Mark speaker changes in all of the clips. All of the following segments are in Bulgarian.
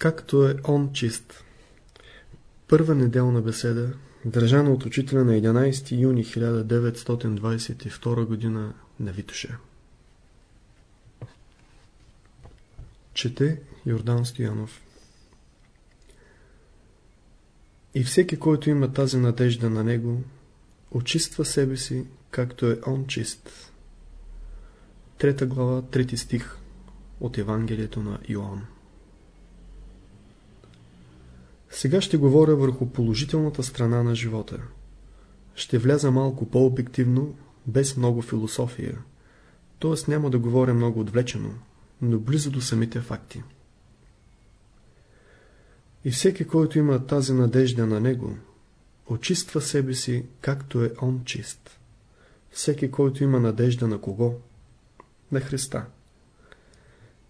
Speaker 1: Както е он чист. Първа неделна беседа, държана от учителя на 11 юни 1922 г. на Витоша. Чете Йордан Стоянов И всеки, който има тази надежда на него, очиства себе си, както е он чист. Трета глава, трети стих от Евангелието на Йоанн. Сега ще говоря върху положителната страна на живота. Ще вляза малко по-обективно, без много философия. Т.е. няма да говоря много отвлечено, но близо до самите факти. И всеки, който има тази надежда на него, очиства себе си, както е он чист. Всеки, който има надежда на кого? На Христа.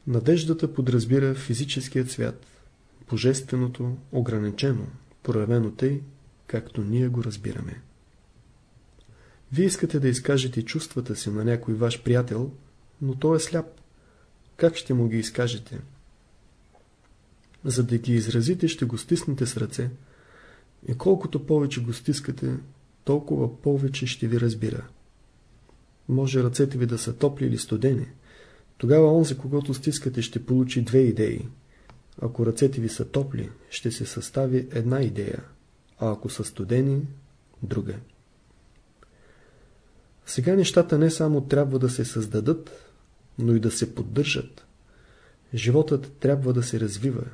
Speaker 1: Надеждата подразбира физическият свят, божественото, ограничено, проявено тъй, както ние го разбираме. Вие искате да изкажете чувствата си на някой ваш приятел, но той е сляп. Как ще му ги изкажете? За да ги изразите, ще го стиснете с ръце. И колкото повече го стискате, толкова повече ще ви разбира. Може ръцете ви да са топли или студени. Тогава онзи, когато стискате, ще получи две идеи. Ако ръцете ви са топли, ще се състави една идея, а ако са студени, друга. Сега нещата не само трябва да се създадат, но и да се поддържат. Животът трябва да се развива,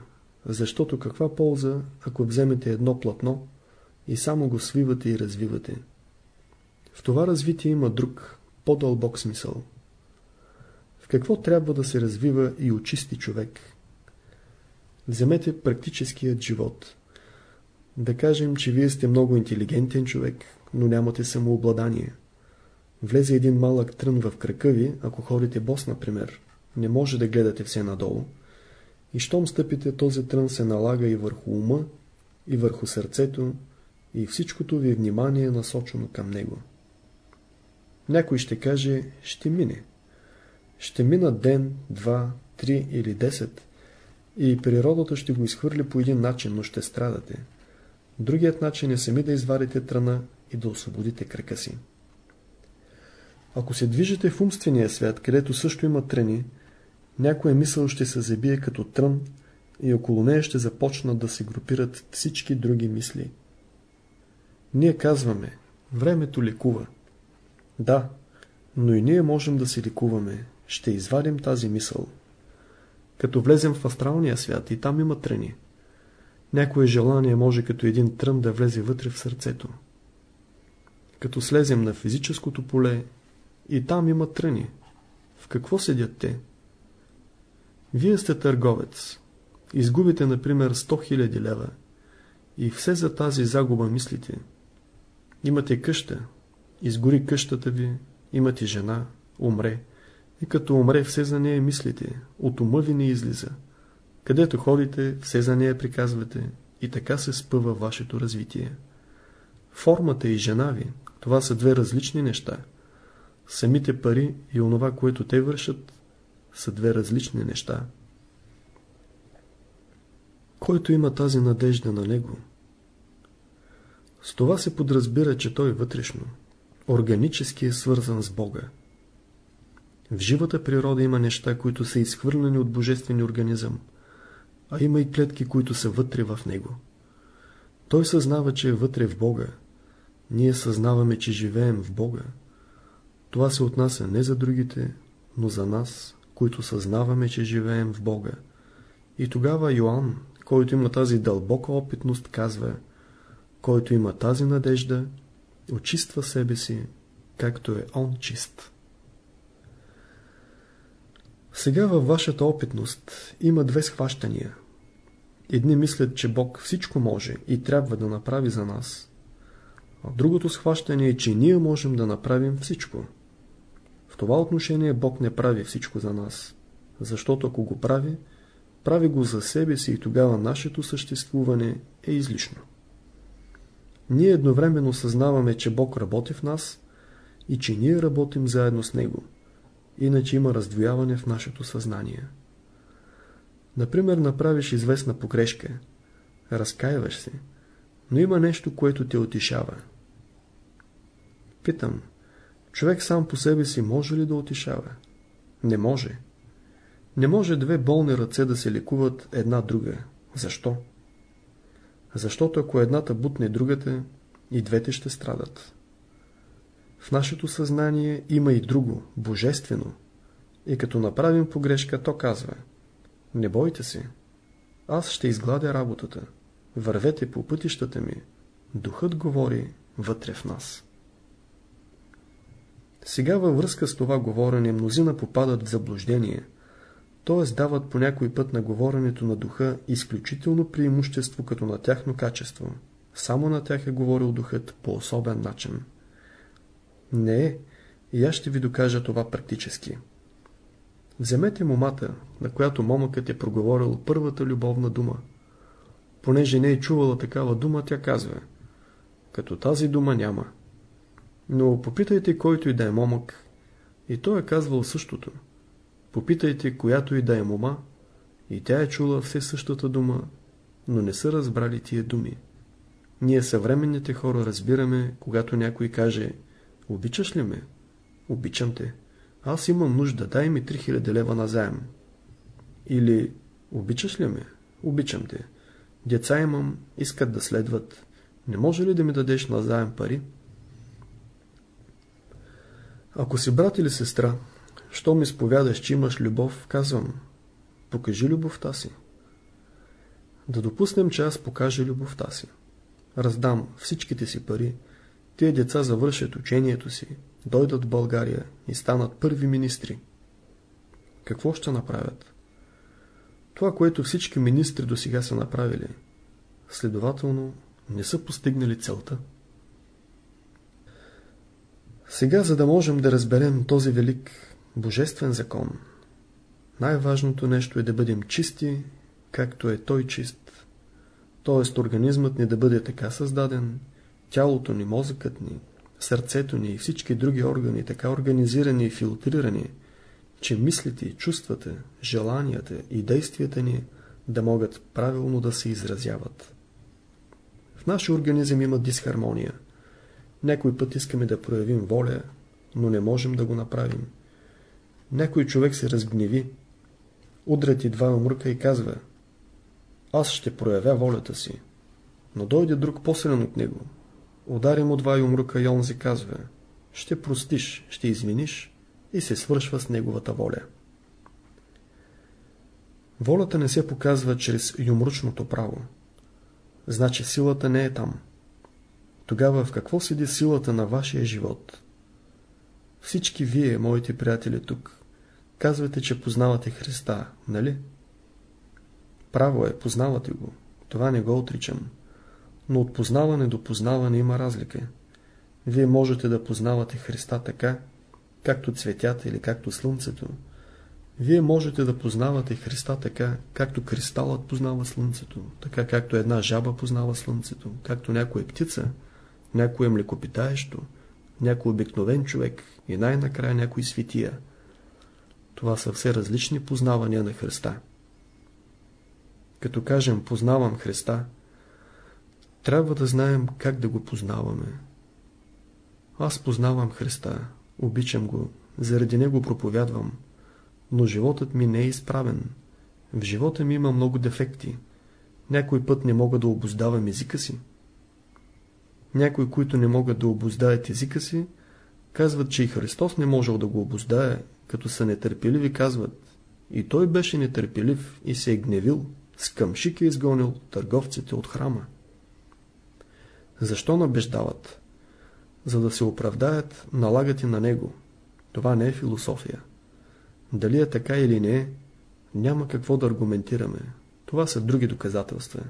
Speaker 1: защото каква полза, ако вземете едно платно и само го свивате и развивате? В това развитие има друг, по-дълбок смисъл. В какво трябва да се развива и очисти човек? Вземете практическият живот. Да кажем, че вие сте много интелигентен човек, но нямате самообладание. Влезе един малък трън в крака ви, ако ходите бос, например. Не може да гледате все надолу. И щом стъпите, този трън се налага и върху ума, и върху сърцето, и всичкото ви внимание е насочено към него. Някой ще каже, ще мине. Ще мина ден, два, три или десет, и природата ще го изхвърли по един начин, но ще страдате. Другият начин е сами да извадите тръна и да освободите крака си. Ако се движите в умствения свят, където също има тръни, някоя мисъл ще се забие като трън и около нея ще започнат да се групират всички други мисли. Ние казваме, времето лекува. Да, но и ние можем да се лекуваме. Ще извадим тази мисъл. Като влезем в астралния свят и там има тръни. Някое желание може като един трън да влезе вътре в сърцето. Като слезем на физическото поле и там има тръни. В какво седят те? Вие сте търговец. Изгубите, например, 100 000 лева. И все за тази загуба мислите. Имате къща. Изгори къщата ви. Имате жена. Умре. И като умре, все за нея мислите. От ума ви не излиза. Където ходите, все за нея приказвате. И така се спъва вашето развитие. Формата и жена ви, това са две различни неща. Самите пари и онова, което те вършат, са две различни неща. Който има тази надежда на него, с това се подразбира, че той вътрешно, органически е свързан с Бога. В живата природа има неща, които са изхвърлени от божествения организъм, а има и клетки, които са вътре в него. Той съзнава, че е вътре в Бога. Ние съзнаваме, че живеем в Бога. Това се отнася не за другите, но за нас, които съзнаваме, че живеем в Бога. И тогава Йоанн, който има тази дълбока опитност, казва, който има тази надежда, очиства себе си, както е Он чист. Сега във вашата опитност има две схващания. Едни мислят, че Бог всичко може и трябва да направи за нас. А другото схващане е, че ние можем да направим всичко. В това отношение Бог не прави всичко за нас. Защото ако го прави, прави го за себе си и тогава нашето съществуване е излишно. Ние едновременно съзнаваме, че Бог работи в нас и че ние работим заедно с Него. Иначе има раздвояване в нашето съзнание. Например, направиш известна погрешка. Разкаиваш се. Но има нещо, което те отишава. Питам, човек сам по себе си може ли да отишава? Не може. Не може две болни ръце да се лекуват една друга. Защо? Защото ако едната бутне другата, и двете ще страдат. В нашето съзнание има и друго, божествено. И като направим погрешка, то казва Не бойте се, аз ще изгладя работата. Вървете по пътищата ми. Духът говори вътре в нас. Сега във връзка с това говорене мнозина попадат в заблуждение, т.е. дават по някой път на говоренето на духа изключително преимущество като на тяхно качество. Само на тях е говорил духът по особен начин. Не е, и аз ще ви докажа това практически. Вземете момата, на която момъкът е проговорил първата любовна дума. Понеже не е чувала такава дума, тя казва, като тази дума няма. Но попитайте който и да е момък, и той е казвал същото. Попитайте която и да е мома, и тя е чула все същата дума, но не са разбрали тия думи. Ние съвременните хора разбираме, когато някой каже Обичаш ли ме? Обичам те. Аз имам нужда, дай ми 3000 лева на заем. Или Обичаш ли ме? Обичам те. Деца имам, искат да следват. Не може ли да ми дадеш на заем пари? Ако си брат или сестра, що ми сповядаш, че имаш любов, казвам, покажи любовта си. Да допуснем, че аз покажа любовта си. Раздам всичките си пари, тия деца завършат учението си, дойдат в България и станат първи министри. Какво ще направят? Това, което всички министри до сега са направили, следователно не са постигнали целта. Сега, за да можем да разберем този велик божествен закон, най-важното нещо е да бъдем чисти, както е той чист. Т.е. организмът ни да бъде така създаден, тялото ни, мозъкът ни, сърцето ни и всички други органи така организирани и филтрирани, че мислите, чувствата, желанията и действията ни да могат правилно да се изразяват. В нашия организъм има дисхармония. Някой път искаме да проявим воля, но не можем да го направим. Някой човек се разгневи, удря ти два умрука и казва Аз ще проявя волята си. Но дойде друг по-силен от него. Удари му два юмрука и онзи казва Ще простиш, ще извиниш и се свършва с неговата воля. Волята не се показва чрез юмручното право. Значи силата не е там. Тогава в какво седи силата на вашия живот? Всички вие, моите приятели тук, казвате, че познавате Христа, нали? Право е, познавате го. Това не го отричам. Но от познаване до познаване има разлика. Вие можете да познавате Христа така, както цветята или както слънцето. Вие можете да познавате Христа така, както кристалът познава слънцето, така както една жаба познава слънцето, както някоя птица, някое млекопитаещо, някой обикновен човек и най-накрая някой светия. Това са все различни познавания на Христа. Като кажем познавам Христа, трябва да знаем как да го познаваме. Аз познавам Христа, обичам го, заради него проповядвам, но животът ми не е изправен. В живота ми има много дефекти. Някой път не мога да обоздавам езика си. Някои, които не могат да обоздаят езика си, казват, че и Христос не можел да го обоздае, като са нетърпеливи, казват. И той беше нетърпелив и се е гневил, с къмшик е изгонил търговците от храма. Защо набеждават? За да се оправдаят, налагат и на него. Това не е философия. Дали е така или не, няма какво да аргументираме. Това са други доказателства.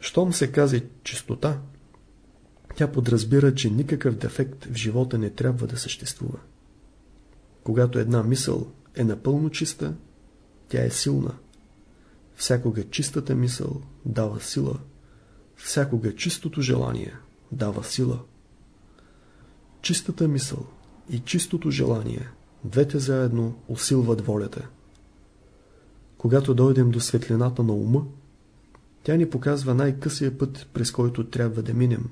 Speaker 1: Щом се казе чистота, тя подразбира, че никакъв дефект в живота не трябва да съществува. Когато една мисъл е напълно чиста, тя е силна. Всякога чистата мисъл дава сила. Всякога чистото желание дава сила. Чистата мисъл и чистото желание, двете заедно усилват волята. Когато дойдем до светлината на ума, тя ни показва най-късия път, през който трябва да минем.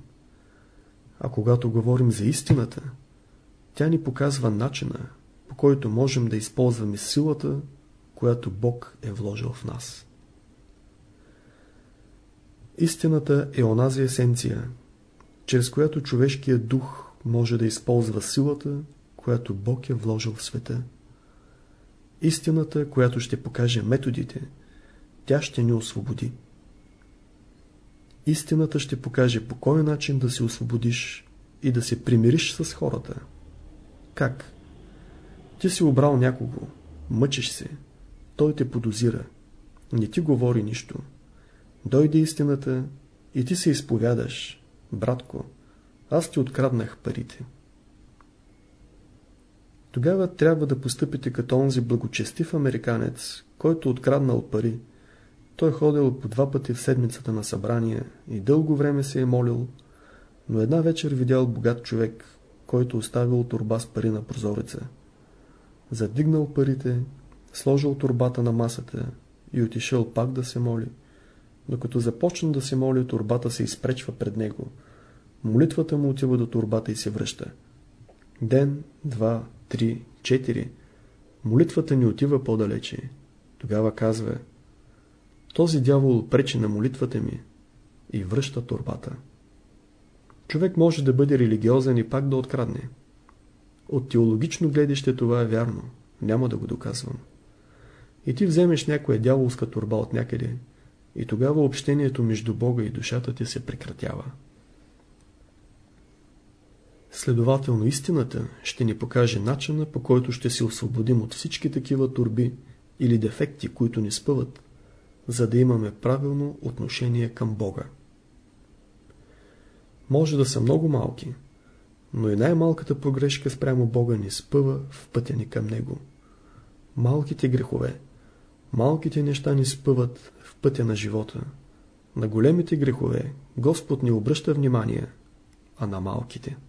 Speaker 1: А когато говорим за истината, тя ни показва начина, по който можем да използваме силата, която Бог е вложил в нас. Истината е онази есенция, чрез която човешкият дух може да използва силата, която Бог е вложил в света. Истината, която ще покаже методите, тя ще ни освободи. Истината ще покаже по кой начин да се освободиш и да се примириш с хората. Как? Ти си обрал някого, мъчиш се, той те подозира, не ти говори нищо. Дойде истината и ти се изповядаш, братко, аз ти откраднах парите. Тогава трябва да постъпите като онзи благочестив американец, който откраднал пари. Той ходил по два пъти в седмицата на събрание и дълго време се е молил, но една вечер видял богат човек, който оставил турба с пари на прозореца. Задигнал парите, сложил турбата на масата и отишъл пак да се моли. Докато започна да се моли, турбата се изпречва пред него. Молитвата му отива до турбата и се връща. Ден, два, три, четири. Молитвата ни отива по-далече. Тогава казва Този дявол пречи на молитвата ми и връща турбата. Човек може да бъде религиозен и пак да открадне. От теологично гледаще това е вярно. Няма да го доказвам. И ти вземеш някоя дяволска турба от някъде и тогава общението между Бога и душата ти се прекратява. Следователно истината ще ни покаже начина по който ще се освободим от всички такива турби или дефекти, които ни спъват, за да имаме правилно отношение към Бога. Може да са много малки, но и най-малката погрешка спрямо Бога ни спъва в пътя ни към Него. Малките грехове, малките неща ни спъват пътя на живота. На големите грехове Господ ни обръща внимание, а на малките –